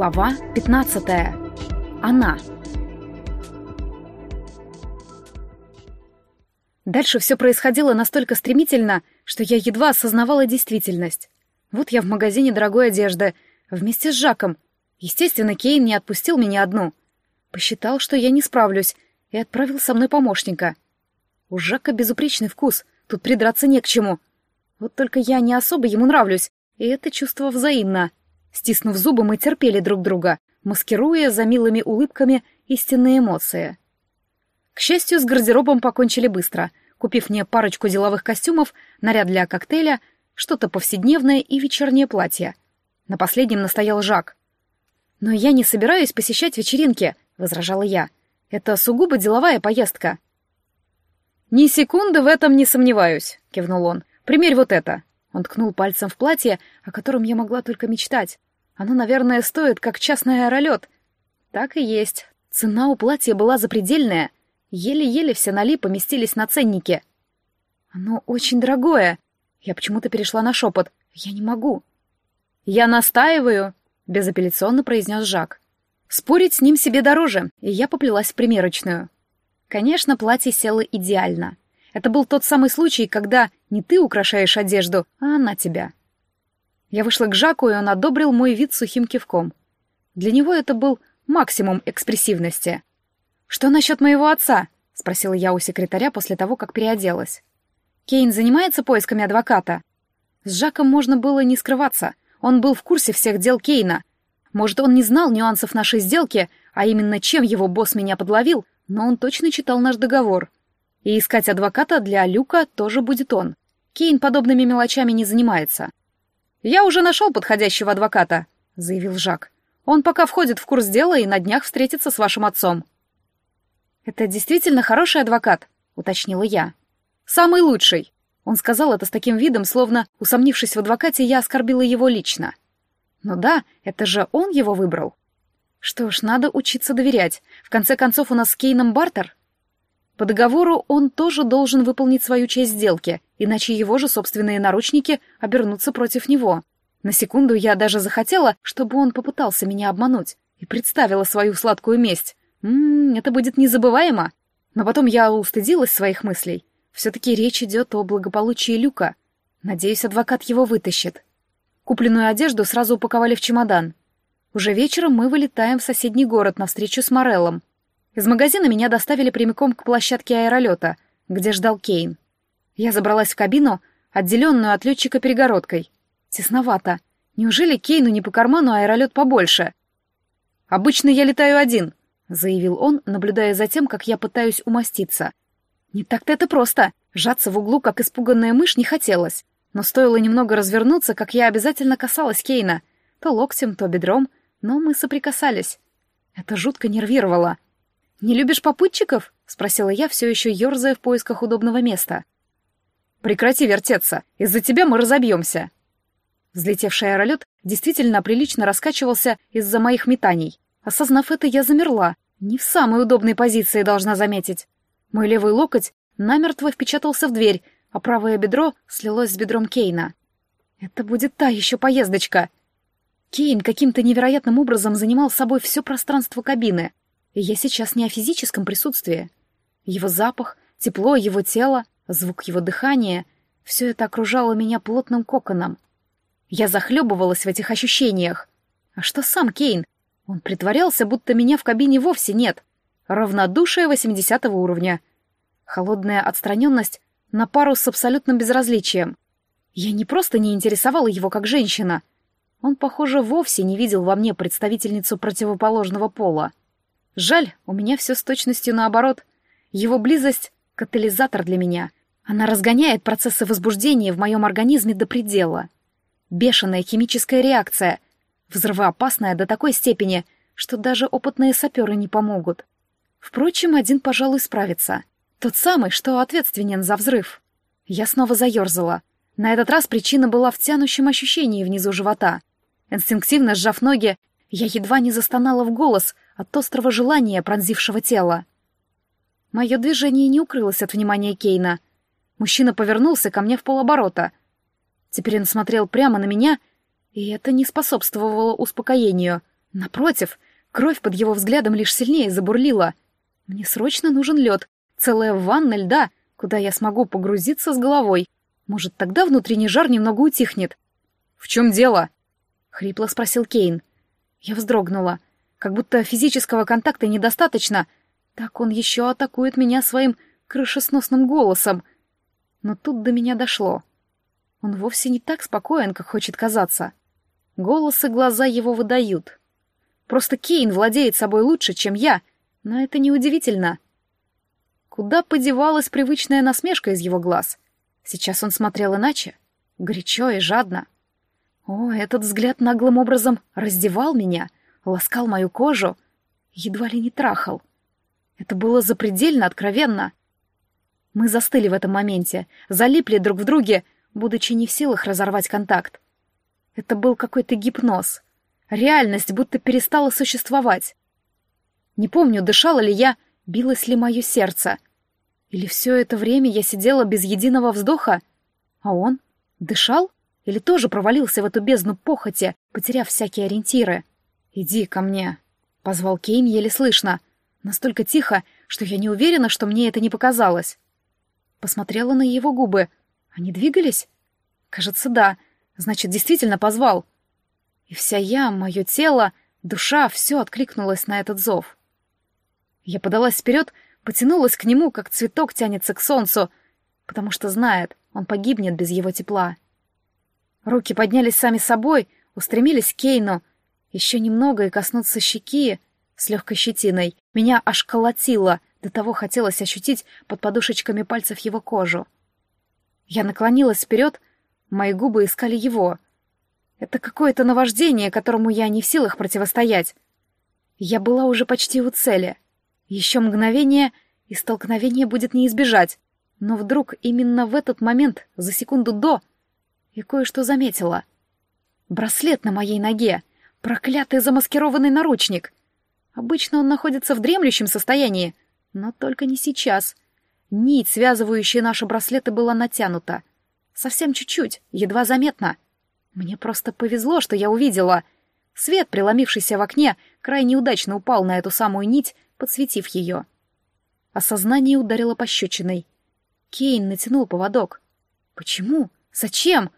Глава 15. Она. Дальше все происходило настолько стремительно, что я едва осознавала действительность. Вот я в магазине дорогой одежды, вместе с Жаком. Естественно, Кейн не отпустил меня одну. Посчитал, что я не справлюсь, и отправил со мной помощника. У Жака безупречный вкус, тут придраться не к чему. Вот только я не особо ему нравлюсь, и это чувство взаимно. Стиснув зубы, мы терпели друг друга, маскируя за милыми улыбками истинные эмоции. К счастью, с гардеробом покончили быстро, купив мне парочку деловых костюмов, наряд для коктейля, что-то повседневное и вечернее платье. На последнем настоял Жак. «Но я не собираюсь посещать вечеринки», — возражала я. «Это сугубо деловая поездка». «Ни секунды в этом не сомневаюсь», — кивнул он. «Примерь вот это». Он ткнул пальцем в платье, о котором я могла только мечтать. Оно, наверное, стоит, как частный аэролет. Так и есть. Цена у платья была запредельная. Еле-еле все ноли поместились на ценнике. Оно очень дорогое. Я почему-то перешла на шепот. Я не могу. Я настаиваю, безапелляционно произнес Жак. Спорить с ним себе дороже, и я поплелась в примерочную. Конечно, платье село идеально. Это был тот самый случай, когда не ты украшаешь одежду, а она тебя. Я вышла к Жаку, и он одобрил мой вид сухим кивком. Для него это был максимум экспрессивности. «Что насчет моего отца?» — спросила я у секретаря после того, как переоделась. «Кейн занимается поисками адвоката?» С Жаком можно было не скрываться. Он был в курсе всех дел Кейна. Может, он не знал нюансов нашей сделки, а именно чем его босс меня подловил, но он точно читал наш договор. И искать адвоката для Люка тоже будет он. Кейн подобными мелочами не занимается. «Я уже нашел подходящего адвоката», — заявил Жак. «Он пока входит в курс дела и на днях встретится с вашим отцом». «Это действительно хороший адвокат», — уточнила я. «Самый лучший». Он сказал это с таким видом, словно, усомнившись в адвокате, я оскорбила его лично. «Ну да, это же он его выбрал». Что ж, надо учиться доверять. В конце концов, у нас с Кейном бартер. По договору он тоже должен выполнить свою часть сделки, иначе его же собственные наручники обернутся против него. На секунду я даже захотела, чтобы он попытался меня обмануть, и представила свою сладкую месть. Ммм, это будет незабываемо. Но потом я устыдилась своих мыслей. Все-таки речь идет о благополучии Люка. Надеюсь, адвокат его вытащит. Купленную одежду сразу упаковали в чемодан. Уже вечером мы вылетаем в соседний город на встречу с Мореллом. Из магазина меня доставили прямиком к площадке аэролета, где ждал Кейн. Я забралась в кабину, отделенную от летчика перегородкой. Тесновато. Неужели Кейну не по карману аэролет побольше? «Обычно я летаю один», — заявил он, наблюдая за тем, как я пытаюсь умоститься. Не так-то это просто. Жаться в углу, как испуганная мышь, не хотелось. Но стоило немного развернуться, как я обязательно касалась Кейна. То локтем, то бедром, но мы соприкасались. Это жутко нервировало. «Не любишь попутчиков?» — спросила я, все еще ерзая в поисках удобного места. «Прекрати вертеться, из-за тебя мы разобьемся». Взлетевший аэролет действительно прилично раскачивался из-за моих метаний. Осознав это, я замерла. Не в самой удобной позиции, должна заметить. Мой левый локоть намертво впечатался в дверь, а правое бедро слилось с бедром Кейна. Это будет та еще поездочка. Кейн каким-то невероятным образом занимал собой все пространство кабины. Я сейчас не о физическом присутствии. Его запах, тепло его тела, звук его дыхания — все это окружало меня плотным коконом. Я захлебывалась в этих ощущениях. А что сам Кейн? Он притворялся, будто меня в кабине вовсе нет. Равнодушие 80 уровня. Холодная отстраненность на пару с абсолютным безразличием. Я не просто не интересовала его как женщина. Он, похоже, вовсе не видел во мне представительницу противоположного пола. Жаль, у меня все с точностью наоборот. Его близость — катализатор для меня. Она разгоняет процессы возбуждения в моем организме до предела. Бешеная химическая реакция, взрывоопасная до такой степени, что даже опытные саперы не помогут. Впрочем, один, пожалуй, справится. Тот самый, что ответственен за взрыв. Я снова заерзала. На этот раз причина была в тянущем ощущении внизу живота. Инстинктивно сжав ноги, я едва не застонала в голос — от острого желания, пронзившего тело. Мое движение не укрылось от внимания Кейна. Мужчина повернулся ко мне в полоборота. Теперь он смотрел прямо на меня, и это не способствовало успокоению. Напротив, кровь под его взглядом лишь сильнее забурлила. Мне срочно нужен лед, целая ванна льда, куда я смогу погрузиться с головой. Может, тогда внутренний жар немного утихнет. «В чем дело?» — хрипло спросил Кейн. Я вздрогнула. Как будто физического контакта недостаточно. Так он еще атакует меня своим крышесносным голосом. Но тут до меня дошло. Он вовсе не так спокоен, как хочет казаться. Голос и глаза его выдают. Просто Кейн владеет собой лучше, чем я, но это неудивительно. Куда подевалась привычная насмешка из его глаз? Сейчас он смотрел иначе, горячо и жадно. О, этот взгляд наглым образом раздевал меня, ласкал мою кожу, едва ли не трахал. Это было запредельно откровенно. Мы застыли в этом моменте, залипли друг в друге, будучи не в силах разорвать контакт. Это был какой-то гипноз. Реальность будто перестала существовать. Не помню, дышала ли я, билось ли мое сердце. Или все это время я сидела без единого вздоха, а он дышал или тоже провалился в эту бездну похоти, потеряв всякие ориентиры. «Иди ко мне», — позвал Кейн еле слышно, настолько тихо, что я не уверена, что мне это не показалось. Посмотрела на его губы. Они двигались? Кажется, да. Значит, действительно позвал. И вся я, мое тело, душа, все откликнулось на этот зов. Я подалась вперед, потянулась к нему, как цветок тянется к солнцу, потому что знает, он погибнет без его тепла. Руки поднялись сами собой, устремились к Кейну. Еще немного и коснуться щеки с легкой щетиной. Меня аж колотило — до того хотелось ощутить под подушечками пальцев его кожу. Я наклонилась вперед, мои губы искали его. Это какое-то наваждение, которому я не в силах противостоять. Я была уже почти у цели. Еще мгновение, и столкновение будет не избежать. Но вдруг именно в этот момент, за секунду до, я кое-что заметила. Браслет на моей ноге, проклятый замаскированный наручник. Обычно он находится в дремлющем состоянии, но только не сейчас. Нить, связывающая наши браслеты, была натянута. Совсем чуть-чуть, едва заметно. Мне просто повезло, что я увидела. Свет, преломившийся в окне, крайне удачно упал на эту самую нить, подсветив ее. Осознание ударило пощечиной. Кейн натянул поводок. Почему? Зачем?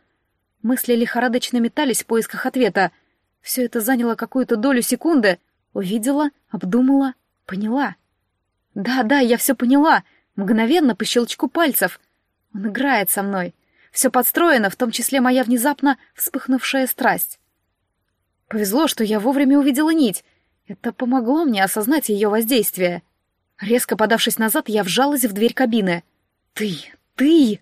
Мысли лихорадочно метались в поисках ответа. Все это заняло какую-то долю секунды. Увидела, обдумала, поняла — да-да, я все поняла. Мгновенно по щелчку пальцев. Он играет со мной. Все подстроено, в том числе моя внезапно вспыхнувшая страсть. Повезло, что я вовремя увидела нить. Это помогло мне осознать ее воздействие. Резко подавшись назад, я вжалась в дверь кабины. «Ты! Ты!»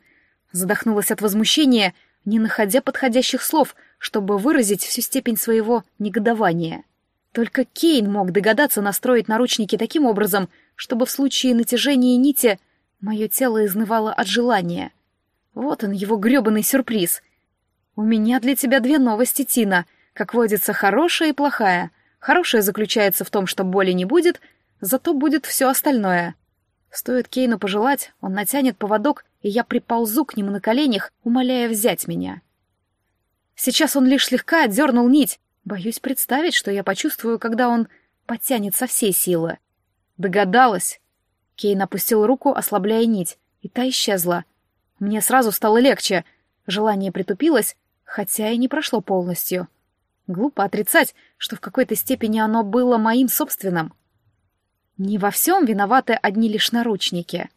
Задохнулась от возмущения, не находя подходящих слов, чтобы выразить всю степень своего негодования. Только Кейн мог догадаться настроить наручники таким образом, чтобы в случае натяжения нити мое тело изнывало от желания. Вот он, его грёбаный сюрприз. «У меня для тебя две новости, Тина. Как водится, хорошая и плохая. Хорошая заключается в том, что боли не будет, зато будет все остальное. Стоит Кейну пожелать, он натянет поводок, и я приползу к нему на коленях, умоляя взять меня. Сейчас он лишь слегка отдернул нить. Боюсь представить, что я почувствую, когда он подтянет со всей силы. Догадалась. Кейн опустил руку, ослабляя нить, и та исчезла. Мне сразу стало легче. Желание притупилось, хотя и не прошло полностью. Глупо отрицать, что в какой-то степени оно было моим собственным. Не во всем виноваты одни лишь наручники.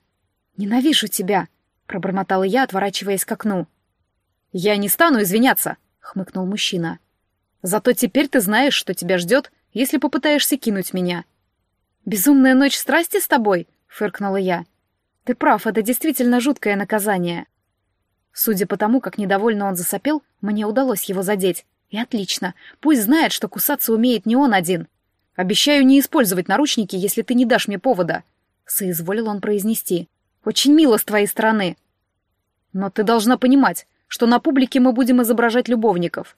«Ненавижу тебя», — пробормотала я, отворачиваясь к окну. «Я не стану извиняться», — хмыкнул мужчина. «Зато теперь ты знаешь, что тебя ждет, если попытаешься кинуть меня. «Безумная ночь страсти с тобой?» — фыркнула я. «Ты прав, это действительно жуткое наказание». Судя по тому, как недовольно он засопел, мне удалось его задеть. И отлично. Пусть знает, что кусаться умеет не он один. Обещаю не использовать наручники, если ты не дашь мне повода. Соизволил он произнести. Очень мило с твоей стороны. Но ты должна понимать, что на публике мы будем изображать любовников.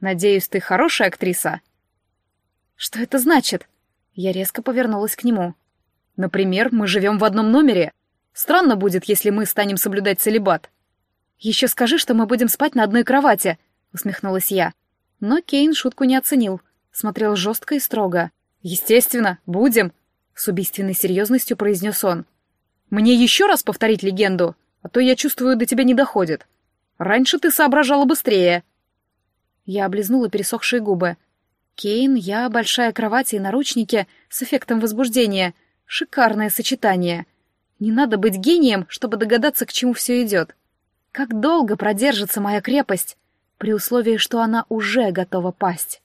Надеюсь, ты хорошая актриса. Что это значит? Я резко повернулась к нему. «Например, мы живем в одном номере. Странно будет, если мы станем соблюдать целебат». «Еще скажи, что мы будем спать на одной кровати», — усмехнулась я. Но Кейн шутку не оценил. смотрел жестко и строго. «Естественно, будем!» — с убийственной серьезностью произнес он. «Мне еще раз повторить легенду, а то, я чувствую, до тебя не доходит. Раньше ты соображала быстрее». Я облизнула пересохшие губы. Кейн, я, большая кровать и наручники с эффектом возбуждения. Шикарное сочетание. Не надо быть гением, чтобы догадаться, к чему все идет. Как долго продержится моя крепость, при условии, что она уже готова пасть?